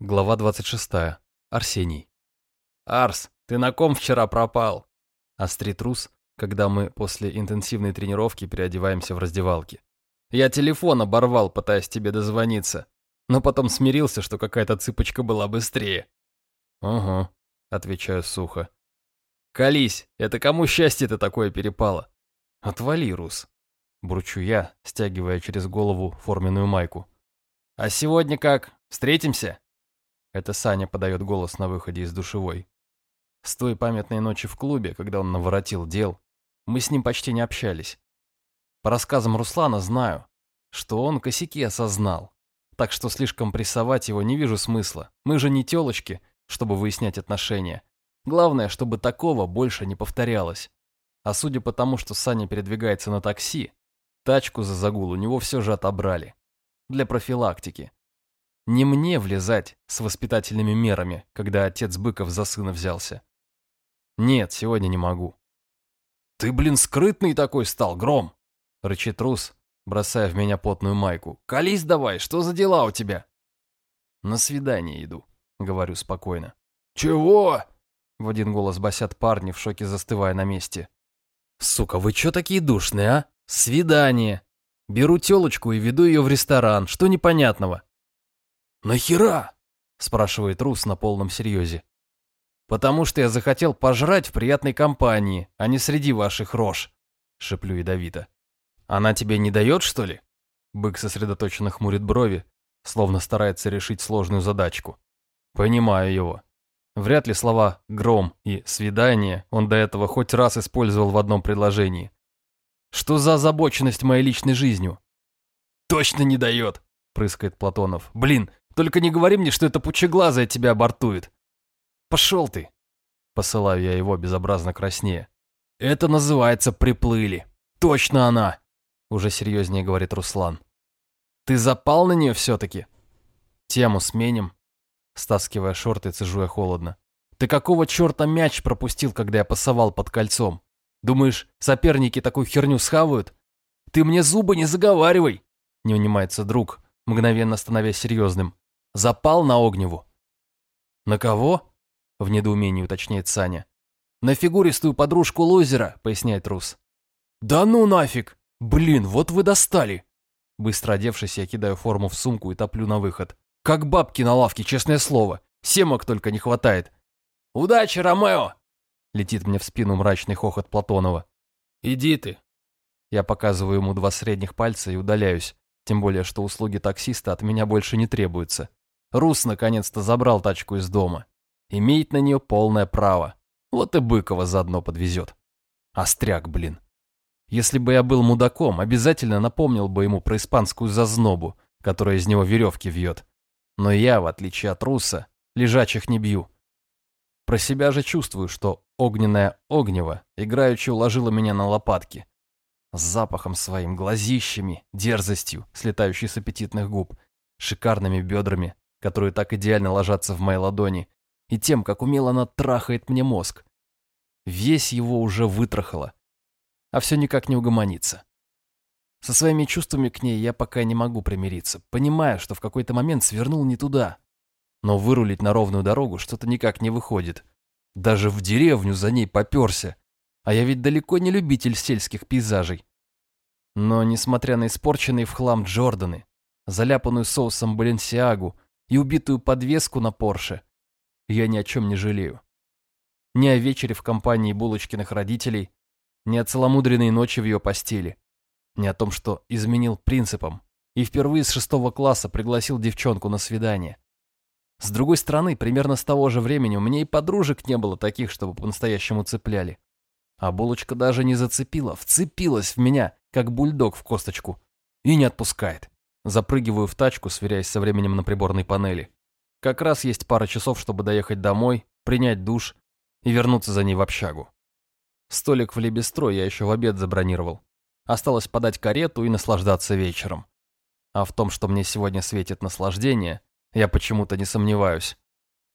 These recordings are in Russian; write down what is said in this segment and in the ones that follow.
Глава 26. Арсений. «Арс, ты на ком вчера пропал?» Острит Рус, когда мы после интенсивной тренировки переодеваемся в раздевалке. «Я телефон оборвал, пытаясь тебе дозвониться, но потом смирился, что какая-то цыпочка была быстрее». «Угу», — отвечаю сухо. «Колись, это кому счастье-то такое перепало?» «Отвали, Рус», — бурчу я, стягивая через голову форменную майку. «А сегодня как? Встретимся?» Это Саня подает голос на выходе из душевой. С той памятной ночи в клубе, когда он наворотил дел, мы с ним почти не общались. По рассказам Руслана знаю, что он косяки осознал. Так что слишком прессовать его не вижу смысла. Мы же не телочки, чтобы выяснять отношения. Главное, чтобы такого больше не повторялось. А судя по тому, что Саня передвигается на такси, тачку за загул у него все же отобрали. Для профилактики. Не мне влезать с воспитательными мерами, когда отец Быков за сына взялся. Нет, сегодня не могу. «Ты, блин, скрытный такой стал, Гром!» — рычит Рус, бросая в меня потную майку. «Колись давай, что за дела у тебя?» «На свидание иду», — говорю спокойно. «Чего?» — в один голос басят парни, в шоке застывая на месте. «Сука, вы чё такие душные, а? Свидание! Беру тёлочку и веду её в ресторан, что непонятного?» «Нахера?» – спрашивает Рус на полном серьезе. «Потому что я захотел пожрать в приятной компании, а не среди ваших рож», – шеплю ядовито. «Она тебе не дает, что ли?» Бык сосредоточенно хмурит брови, словно старается решить сложную задачку. Понимаю его. Вряд ли слова «гром» и «свидание» он до этого хоть раз использовал в одном предложении. Что за озабоченность моей личной жизнью? «Точно не дает!» – прыскает Платонов. «Блин, только не говори мне, что это пучеглазая тебя обортует. Пошел ты. Посылаю я его безобразно краснее. Это называется приплыли. Точно она. Уже серьезнее говорит Руслан. Ты запал на нее все-таки? Тему сменим. Стаскивая шорты, цежу я холодно. Ты какого черта мяч пропустил, когда я пасовал под кольцом? Думаешь, соперники такую херню схавают? Ты мне зубы не заговаривай! Не унимается друг, мгновенно становясь серьезным. Запал на Огневу. На кого? В недоумении уточняет Саня. На фигуристую подружку лузера, поясняет Рус. Да ну нафиг! Блин, вот вы достали! Быстро одевшись, я кидаю форму в сумку и топлю на выход. Как бабки на лавке, честное слово. Семок только не хватает. «Удачи, Ромео!» Летит мне в спину мрачный хохот Платонова. «Иди ты!» Я показываю ему два средних пальца и удаляюсь, тем более, что услуги таксиста от меня больше не требуются. Рус наконец-то забрал тачку из дома. Имеет на нее полное право. Вот и Быкова заодно подвезет. Остряк, блин. Если бы я был мудаком, обязательно напомнил бы ему про испанскую зазнобу, которая из него веревки вьет. Но я, в отличие от Руса, лежачих не бью. Про себя же чувствую, что огненное огнево играючи уложило меня на лопатки. С запахом своим, глазищами, дерзостью, слетающей с аппетитных губ, шикарными бедрами, которые так идеально ложатся в моей ладони, и тем, как умело она трахает мне мозг. Весь его уже вытрахало, а все никак не угомонится. Со своими чувствами к ней я пока не могу примириться, понимая, что в какой-то момент свернул не туда. Но вырулить на ровную дорогу что-то никак не выходит. Даже в деревню за ней поперся, а я ведь далеко не любитель сельских пейзажей. Но, несмотря на испорченные в хлам Джорданы, заляпанную соусом Баленсиагу и убитую подвеску на Порше, я ни о чем не жалею. Ни о вечере в компании Булочкиных родителей, ни о целомудренной ночи в ее постели, ни о том, что изменил принципам и впервые с шестого класса пригласил девчонку на свидание. С другой стороны, примерно с того же времени у меня и подружек не было таких, чтобы по-настоящему цепляли. А булочка даже не зацепила, вцепилась в меня, как бульдог в косточку. И не отпускает. Запрыгиваю в тачку, сверяясь со временем на приборной панели. Как раз есть пара часов, чтобы доехать домой, принять душ и вернуться за ней в общагу. Столик в Лебестро я еще в обед забронировал. Осталось подать карету и наслаждаться вечером. А в том, что мне сегодня светит наслаждение, я почему-то не сомневаюсь.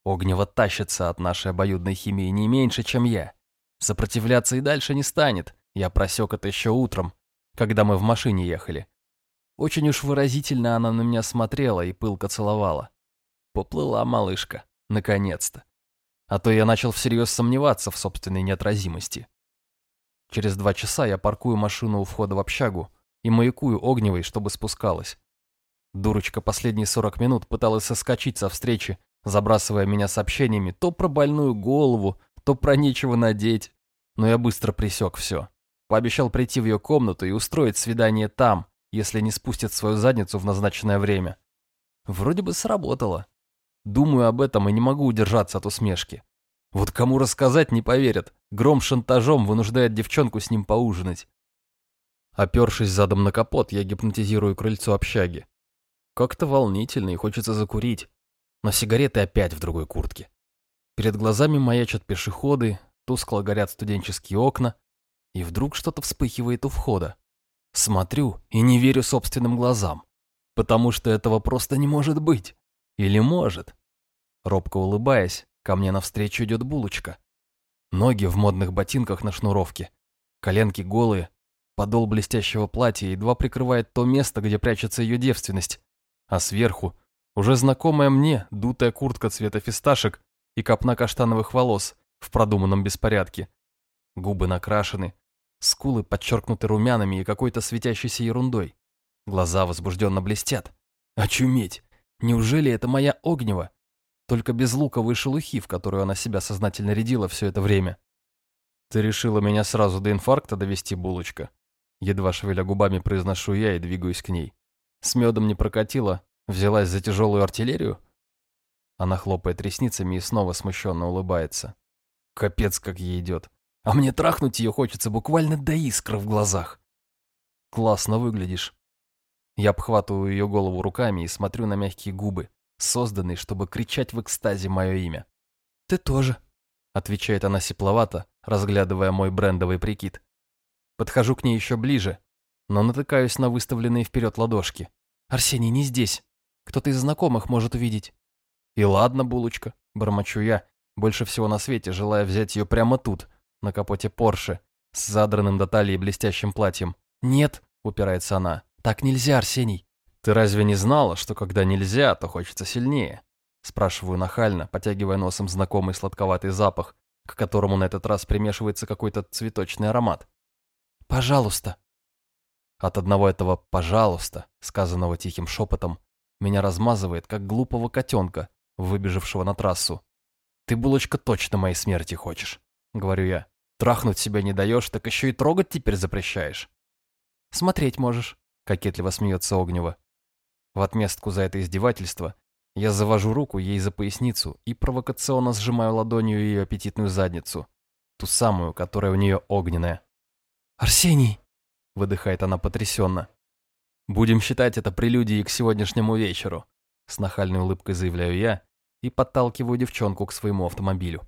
Огнево тащится от нашей обоюдной химии не меньше, чем я. Сопротивляться и дальше не станет. Я просек это еще утром, когда мы в машине ехали. Очень уж выразительно она на меня смотрела и пылко целовала. Поплыла малышка, наконец-то. А то я начал всерьез сомневаться в собственной неотразимости. Через два часа я паркую машину у входа в общагу и маякую огневой, чтобы спускалась. Дурочка последние сорок минут пыталась соскочить со встречи, забрасывая меня сообщениями то про больную голову, то про нечего надеть. Но я быстро присек все. Пообещал прийти в ее комнату и устроить свидание там, если не спустит свою задницу в назначенное время. Вроде бы сработало. Думаю об этом и не могу удержаться от усмешки. Вот кому рассказать не поверят. Гром шантажом вынуждает девчонку с ним поужинать. Опершись задом на капот, я гипнотизирую крыльцо общаги. Как-то волнительно и хочется закурить. Но сигареты опять в другой куртке. Перед глазами маячат пешеходы, тускло горят студенческие окна, и вдруг что-то вспыхивает у входа. Смотрю и не верю собственным глазам, потому что этого просто не может быть. Или может? Робко улыбаясь, ко мне навстречу идет булочка. Ноги в модных ботинках на шнуровке, коленки голые, подол блестящего платья едва прикрывает то место, где прячется ее девственность, а сверху уже знакомая мне дутая куртка цвета фисташек и копна каштановых волос в продуманном беспорядке. Губы накрашены, скулы подчеркнуты румянами и какой-то светящейся ерундой. Глаза возбужденно блестят. Очуметь! Неужели это моя огнева? Только без луковой шелухи, в которую она себя сознательно рядила все это время. Ты решила меня сразу до инфаркта довести, булочка? Едва шевеля губами произношу я и двигаюсь к ней. С медом не прокатила, взялась за тяжелую артиллерию? Она хлопает ресницами и снова смущенно улыбается. Капец, как ей идет. А мне трахнуть ее хочется буквально до искр в глазах. Классно выглядишь. Я обхватываю ее голову руками и смотрю на мягкие губы, созданные, чтобы кричать в экстазе мое имя. «Ты тоже», — отвечает она сепловато, разглядывая мой брендовый прикид. Подхожу к ней еще ближе, но натыкаюсь на выставленные вперед ладошки. «Арсений не здесь. Кто-то из знакомых может увидеть». «И ладно, булочка», — бормочу я, больше всего на свете желая взять ее прямо тут, на капоте Порше, с задранным до талии блестящим платьем. «Нет», — упирается она, «Так нельзя, Арсений». «Ты разве не знала, что когда нельзя, то хочется сильнее?» Спрашиваю нахально, потягивая носом знакомый сладковатый запах, к которому на этот раз примешивается какой-то цветочный аромат. «Пожалуйста». От одного этого «пожалуйста», сказанного тихим шепотом, меня размазывает, как глупого котенка, выбежавшего на трассу. «Ты, булочка, точно моей смерти хочешь», — говорю я. «Трахнуть себя не даешь, так еще и трогать теперь запрещаешь». «Смотреть можешь», — кокетливо смеется Огнева. В отместку за это издевательство я завожу руку ей за поясницу и провокационно сжимаю ладонью ее аппетитную задницу, ту самую, которая у нее огненная. «Арсений!» — выдыхает она потрясенно. «Будем считать это прелюдией к сегодняшнему вечеру», — с нахальной улыбкой заявляю я и подталкиваю девчонку к своему автомобилю.